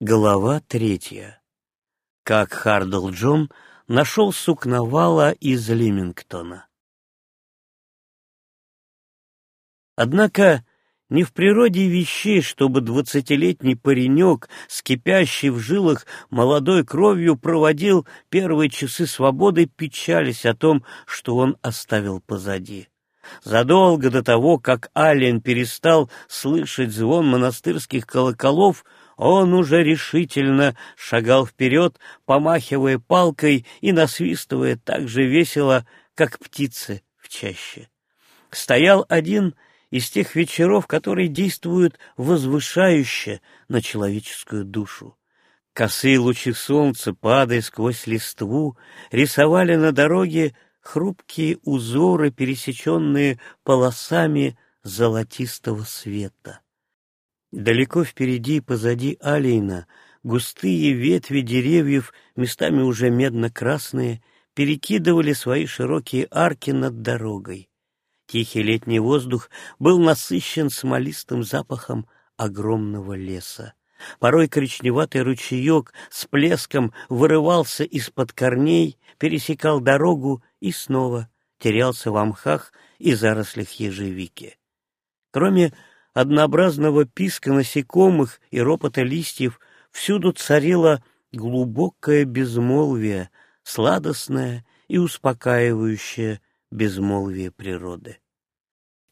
Глава третья. Как Хардл Джон нашел сукновала из Лимингтона. Однако не в природе вещей, чтобы двадцатилетний паренек, скипящий в жилах молодой кровью, проводил первые часы свободы, печались о том, что он оставил позади. Задолго до того, как Ален перестал слышать звон монастырских колоколов, он уже решительно шагал вперед, помахивая палкой и насвистывая так же весело, как птицы в чаще. Стоял один из тех вечеров, которые действуют возвышающе на человеческую душу. Косые лучи солнца, падая сквозь листву, рисовали на дороге хрупкие узоры, пересеченные полосами золотистого света. Далеко впереди и позади Алейна густые ветви деревьев, местами уже медно-красные, перекидывали свои широкие арки над дорогой. Тихий летний воздух был насыщен смолистым запахом огромного леса. Порой коричневатый ручеек с плеском вырывался из-под корней, пересекал дорогу и снова терялся в мхах и зарослях ежевики. Кроме однообразного писка насекомых и ропота листьев всюду царило глубокое безмолвие, сладостное и успокаивающее безмолвие природы.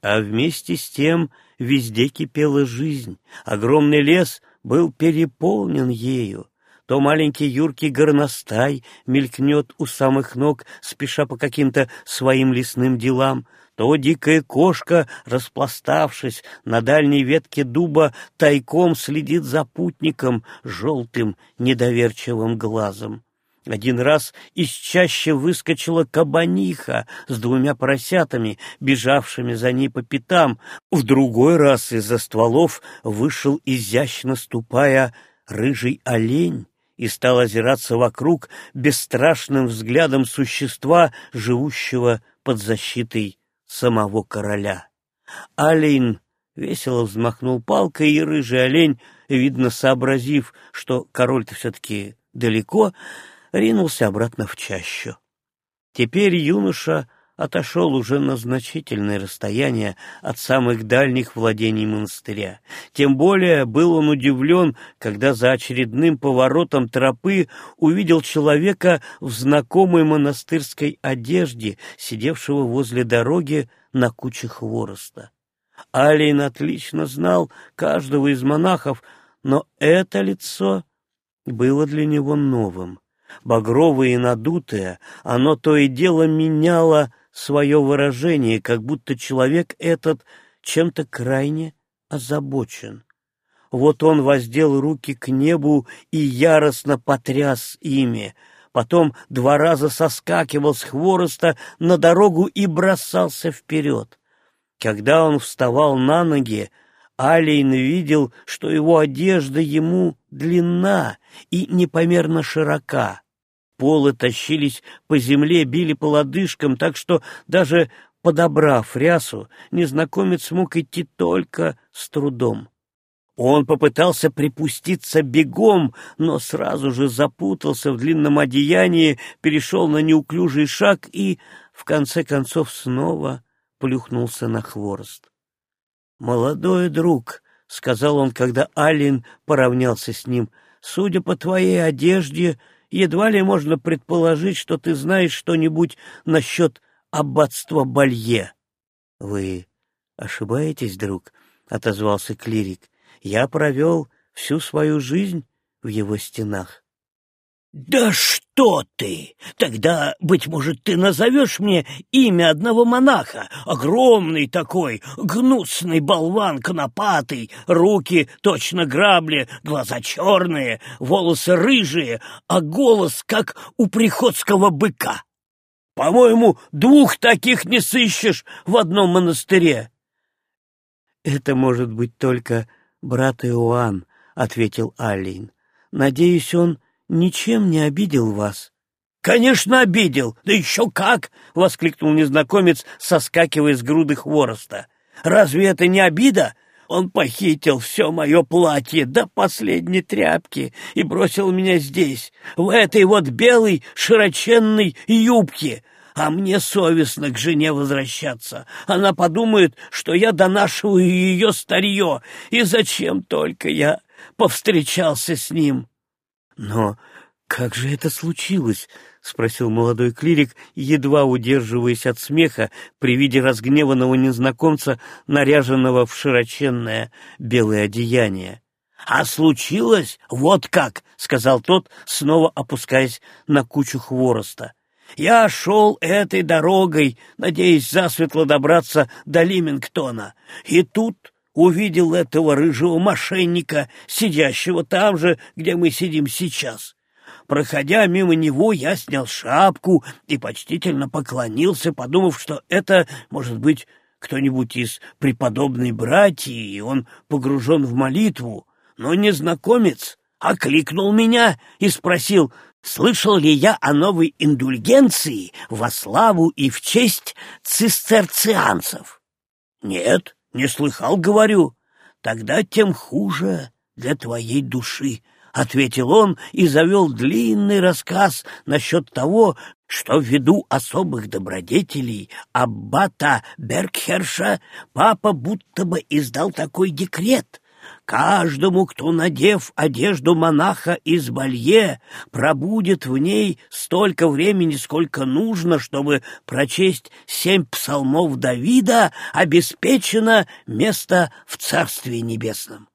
А вместе с тем везде кипела жизнь, огромный лес был переполнен ею, то маленький юркий горностай мелькнет у самых ног, спеша по каким-то своим лесным делам, то дикая кошка, распластавшись на дальней ветке дуба, тайком следит за путником желтым недоверчивым глазом. Один раз из чаще выскочила кабаниха с двумя поросятами, бежавшими за ней по пятам. В другой раз из-за стволов вышел, изящно ступая, рыжий олень и стал озираться вокруг бесстрашным взглядом существа, живущего под защитой самого короля. Олень весело взмахнул палкой, и рыжий олень, видно, сообразив, что король-то все-таки далеко, ринулся обратно в чащу. Теперь юноша отошел уже на значительное расстояние от самых дальних владений монастыря. Тем более был он удивлен, когда за очередным поворотом тропы увидел человека в знакомой монастырской одежде, сидевшего возле дороги на куче хвороста. Алейн отлично знал каждого из монахов, но это лицо было для него новым. Багровое и надутое, оно то и дело меняло свое выражение, как будто человек этот чем-то крайне озабочен. Вот он воздел руки к небу и яростно потряс ими, потом два раза соскакивал с хвороста на дорогу и бросался вперед. Когда он вставал на ноги, Алейн видел, что его одежда ему длинна и непомерно широка. Полы тащились по земле, били по лодыжкам, так что даже подобрав рясу, незнакомец мог идти только с трудом. Он попытался припуститься бегом, но сразу же запутался в длинном одеянии, перешел на неуклюжий шаг и, в конце концов, снова плюхнулся на хворост. «Молодой друг», — сказал он, когда Алин поравнялся с ним, — «судя по твоей одежде, едва ли можно предположить, что ты знаешь что-нибудь насчет аббатства Балье. — Вы ошибаетесь, друг, — отозвался клирик. — Я провел всю свою жизнь в его стенах. «Да что ты! Тогда, быть может, ты назовешь мне имя одного монаха, огромный такой, гнусный болван конопатый, руки точно грабли, глаза черные, волосы рыжие, а голос, как у приходского быка. По-моему, двух таких не сыщешь в одном монастыре». «Это может быть только брат Иоанн», — ответил Аллин. «Надеюсь, он ничем не обидел вас?» «Конечно, обидел! Да еще как!» — воскликнул незнакомец, соскакивая с груды хвороста. «Разве это не обида? Он похитил все мое платье до последней тряпки и бросил меня здесь, в этой вот белой широченной юбке. А мне совестно к жене возвращаться. Она подумает, что я донашиваю ее старье, и зачем только я повстречался с ним. Но как же это случилось? — спросил молодой клирик, едва удерживаясь от смеха при виде разгневанного незнакомца, наряженного в широченное белое одеяние. — А случилось вот как, — сказал тот, снова опускаясь на кучу хвороста. — Я шел этой дорогой, надеясь засветло добраться до Лимингтона, и тут увидел этого рыжего мошенника, сидящего там же, где мы сидим сейчас. Проходя мимо него, я снял шапку и почтительно поклонился, подумав, что это, может быть, кто-нибудь из преподобной братьи, и он погружен в молитву. Но незнакомец окликнул меня и спросил, слышал ли я о новой индульгенции во славу и в честь цистерцианцев. «Нет, не слыхал, говорю. Тогда тем хуже для твоей души», — ответил он и завел длинный рассказ насчет того, что ввиду особых добродетелей аббата Бергхерша папа будто бы издал такой декрет. Каждому, кто, надев одежду монаха из Балье, пробудет в ней столько времени, сколько нужно, чтобы прочесть семь псалмов Давида, обеспечено место в Царстве Небесном.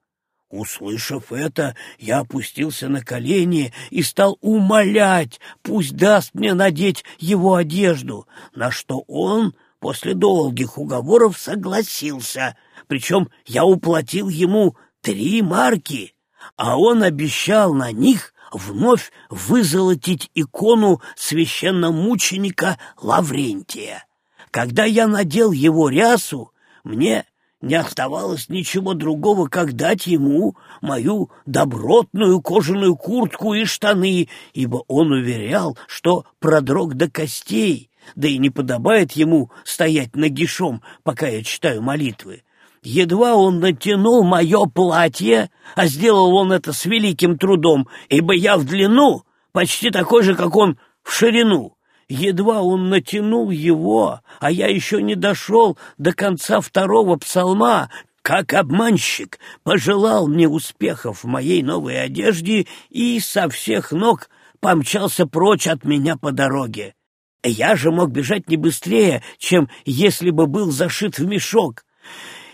Услышав это, я опустился на колени и стал умолять, пусть даст мне надеть его одежду, на что он после долгих уговоров согласился, причем я уплатил ему три марки, а он обещал на них вновь вызолотить икону священномученика Лаврентия. Когда я надел его рясу, мне не оставалось ничего другого, как дать ему мою добротную кожаную куртку и штаны, ибо он уверял, что продрог до костей, да и не подобает ему стоять нагишом, пока я читаю молитвы. Едва он натянул мое платье, а сделал он это с великим трудом, ибо я в длину почти такой же, как он в ширину. Едва он натянул его, а я еще не дошел до конца второго псалма, как обманщик пожелал мне успехов в моей новой одежде и со всех ног помчался прочь от меня по дороге. Я же мог бежать не быстрее, чем если бы был зашит в мешок.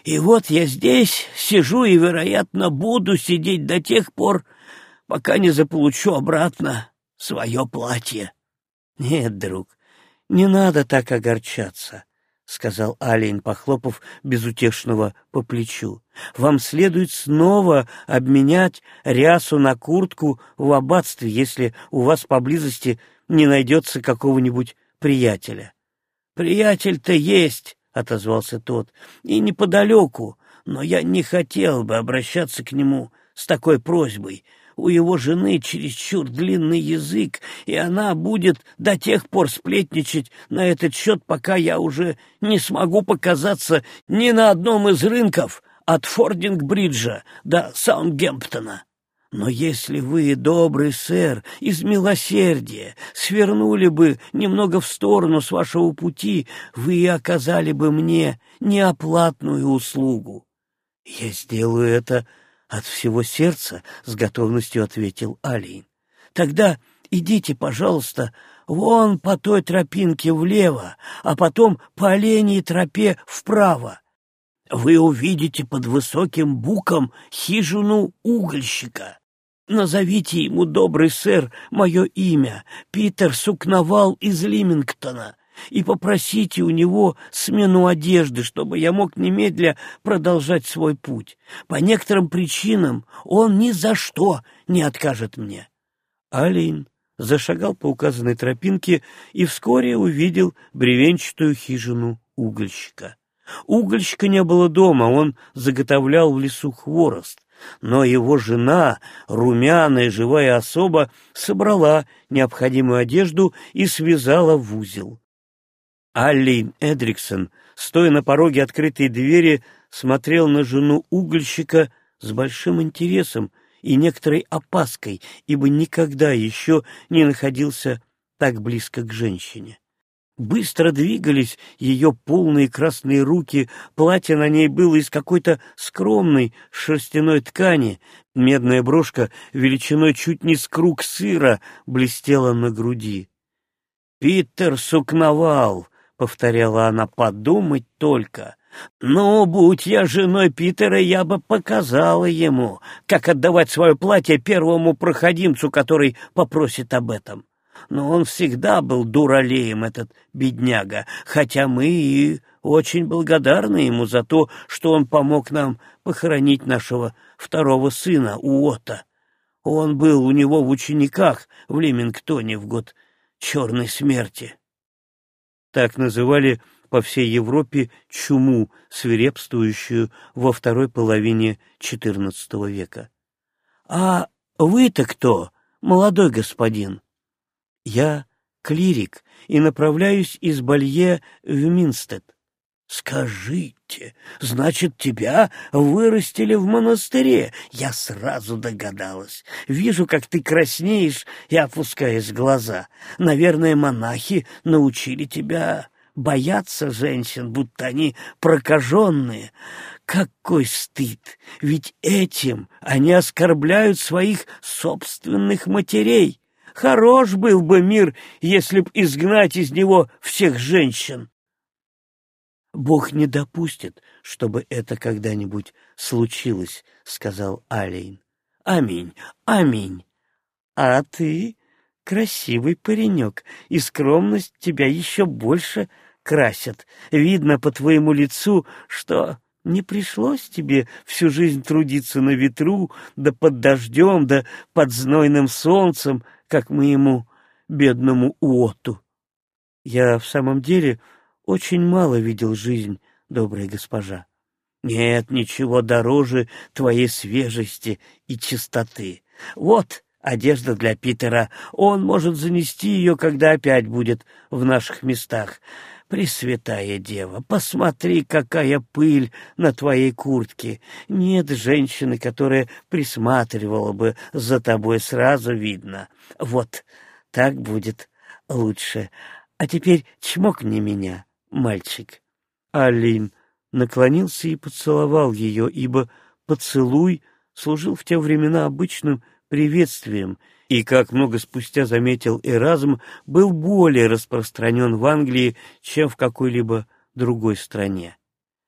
И вот я здесь сижу и, вероятно, буду сидеть до тех пор, пока не заполучу обратно свое платье. — Нет, друг, не надо так огорчаться, — сказал Алейн, похлопав безутешного по плечу. — Вам следует снова обменять рясу на куртку в аббатстве, если у вас поблизости не найдется какого-нибудь приятеля. — Приятель-то есть, — отозвался тот, — и неподалеку, но я не хотел бы обращаться к нему с такой просьбой — у его жены чересчур длинный язык, и она будет до тех пор сплетничать на этот счет, пока я уже не смогу показаться ни на одном из рынков от Фординг-бриджа до Саундгемптона. Но если вы, добрый сэр, из милосердия свернули бы немного в сторону с вашего пути, вы и оказали бы мне неоплатную услугу. Я сделаю это от всего сердца, — с готовностью ответил Алин. — Тогда идите, пожалуйста, вон по той тропинке влево, а потом по оленей тропе вправо. Вы увидите под высоким буком хижину угольщика. Назовите ему, добрый сэр, мое имя, Питер Сукновал из Лимингтона и попросите у него смену одежды, чтобы я мог немедля продолжать свой путь. По некоторым причинам он ни за что не откажет мне. Алин зашагал по указанной тропинке и вскоре увидел бревенчатую хижину угольщика. Угольщика не было дома, он заготовлял в лесу хворост, но его жена, румяная живая особа, собрала необходимую одежду и связала в узел. Аллейн Эдриксон, стоя на пороге открытой двери, смотрел на жену угольщика с большим интересом и некоторой опаской, ибо никогда еще не находился так близко к женщине. Быстро двигались ее полные красные руки, платье на ней было из какой-то скромной шерстяной ткани, медная брошка величиной чуть не с круг сыра блестела на груди. «Питер сукновал», — повторяла она, — «подумать только». «Ну, будь я женой Питера, я бы показала ему, как отдавать свое платье первому проходимцу, который попросит об этом но он всегда был дуралеем, этот бедняга, хотя мы и очень благодарны ему за то, что он помог нам похоронить нашего второго сына, Уота. Он был у него в учениках в Лемингтоне в год черной смерти. Так называли по всей Европе чуму, свирепствующую во второй половине XIV века. — А вы-то кто, молодой господин? Я клирик и направляюсь из Балье в Минстед. Скажите, значит, тебя вырастили в монастыре? Я сразу догадалась. Вижу, как ты краснеешь и опускаешь глаза. Наверное, монахи научили тебя бояться женщин, будто они прокаженные. Какой стыд! Ведь этим они оскорбляют своих собственных матерей. Хорош был бы мир, если б изгнать из него всех женщин. Бог не допустит, чтобы это когда-нибудь случилось, — сказал Алейн. Аминь, аминь. А ты красивый паренек, и скромность тебя еще больше красят. Видно по твоему лицу, что не пришлось тебе всю жизнь трудиться на ветру, да под дождем, да под знойным солнцем, как моему бедному Уоту. Я в самом деле очень мало видел жизнь, добрая госпожа. Нет ничего дороже твоей свежести и чистоты. Вот одежда для Питера. Он может занести ее, когда опять будет в наших местах. Пресвятая Дева, посмотри, какая пыль на твоей куртке. Нет женщины, которая присматривала бы за тобой, сразу видно. Вот так будет лучше. А теперь чмокни меня, мальчик. Алин наклонился и поцеловал ее, ибо поцелуй служил в те времена обычным приветствием — и, как много спустя заметил Эразм, был более распространен в Англии, чем в какой-либо другой стране.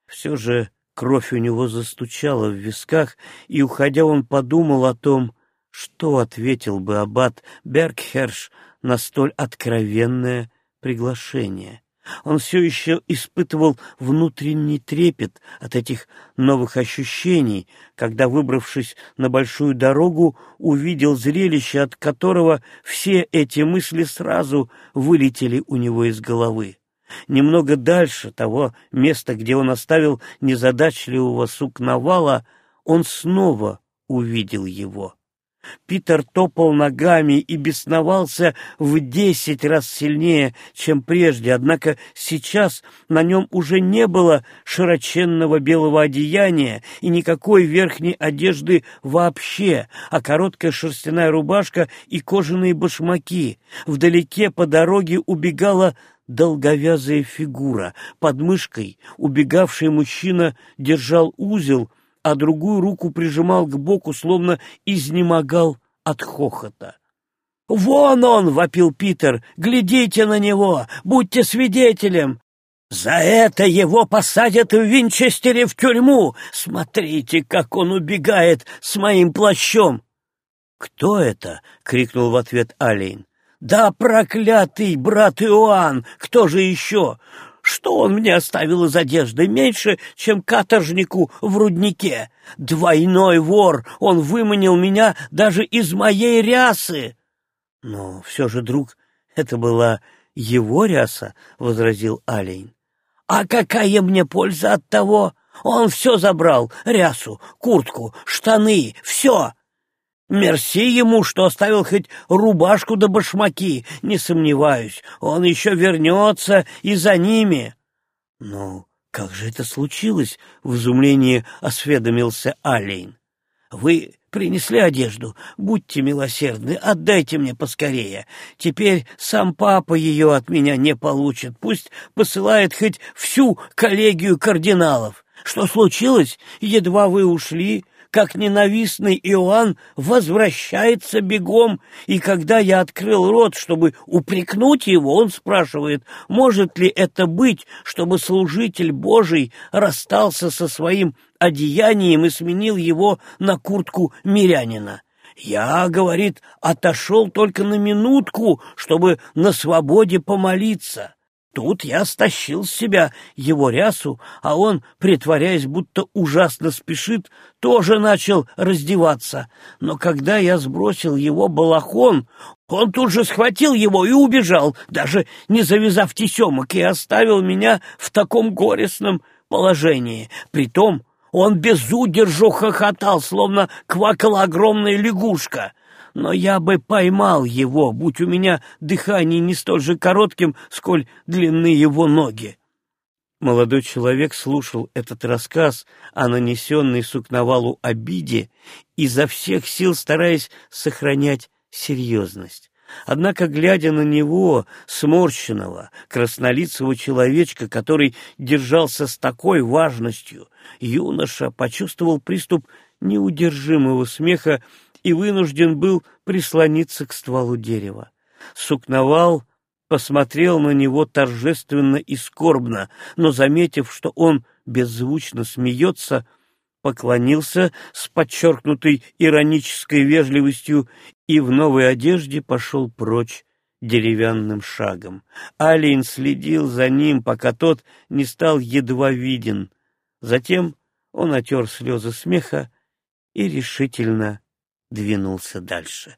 Все же кровь у него застучала в висках, и, уходя, он подумал о том, что ответил бы аббат Бергхерш на столь откровенное приглашение. Он все еще испытывал внутренний трепет от этих новых ощущений, когда, выбравшись на большую дорогу, увидел зрелище, от которого все эти мысли сразу вылетели у него из головы. Немного дальше того места, где он оставил незадачливого сукновала, он снова увидел его. Питер топал ногами и бесновался в десять раз сильнее, чем прежде, однако сейчас на нем уже не было широченного белого одеяния и никакой верхней одежды вообще, а короткая шерстяная рубашка и кожаные башмаки. Вдалеке по дороге убегала долговязая фигура. Под мышкой убегавший мужчина держал узел, а другую руку прижимал к боку, словно изнемогал от хохота. «Вон он!» — вопил Питер. «Глядите на него! Будьте свидетелем!» «За это его посадят в Винчестере в тюрьму! Смотрите, как он убегает с моим плащом!» «Кто это?» — крикнул в ответ Алейн. «Да проклятый брат Иоанн! Кто же еще? Что он мне оставил из одежды? Меньше, чем каторжнику в руднике. Двойной вор! Он выманил меня даже из моей рясы!» «Но все же, друг, это была его ряса», — возразил Алейн. «А какая мне польза от того? Он все забрал — рясу, куртку, штаны, все!» Мерси ему, что оставил хоть рубашку да башмаки, не сомневаюсь, он еще вернется и за ними. Ну, Как же это случилось? — в изумлении осведомился Алейн. — Вы принесли одежду. Будьте милосердны, отдайте мне поскорее. Теперь сам папа ее от меня не получит. Пусть посылает хоть всю коллегию кардиналов. Что случилось? Едва вы ушли, как ненавистный Иоанн возвращается бегом, и когда я открыл рот, чтобы упрекнуть его, он спрашивает, может ли это быть, чтобы служитель Божий расстался со своим одеянием и сменил его на куртку мирянина. Я, говорит, отошел только на минутку, чтобы на свободе помолиться. Тут я стащил с себя его рясу, а он, притворяясь, будто ужасно спешит, тоже начал раздеваться. Но когда я сбросил его балахон, он тут же схватил его и убежал, даже не завязав тесемок, и оставил меня в таком горестном положении. Притом он без удержу хохотал, словно квакала огромная лягушка но я бы поймал его, будь у меня дыхание не столь же коротким, сколь длинны его ноги. Молодой человек слушал этот рассказ о нанесенной сукновалу обиде, изо всех сил стараясь сохранять серьезность. Однако, глядя на него, сморщенного, краснолицего человечка, который держался с такой важностью, юноша почувствовал приступ неудержимого смеха и вынужден был прислониться к стволу дерева. Сукновал посмотрел на него торжественно и скорбно, но, заметив, что он беззвучно смеется, поклонился с подчеркнутой иронической вежливостью и в новой одежде пошел прочь деревянным шагом. Алин следил за ним, пока тот не стал едва виден. Затем он отер слезы смеха и решительно двинулся дальше.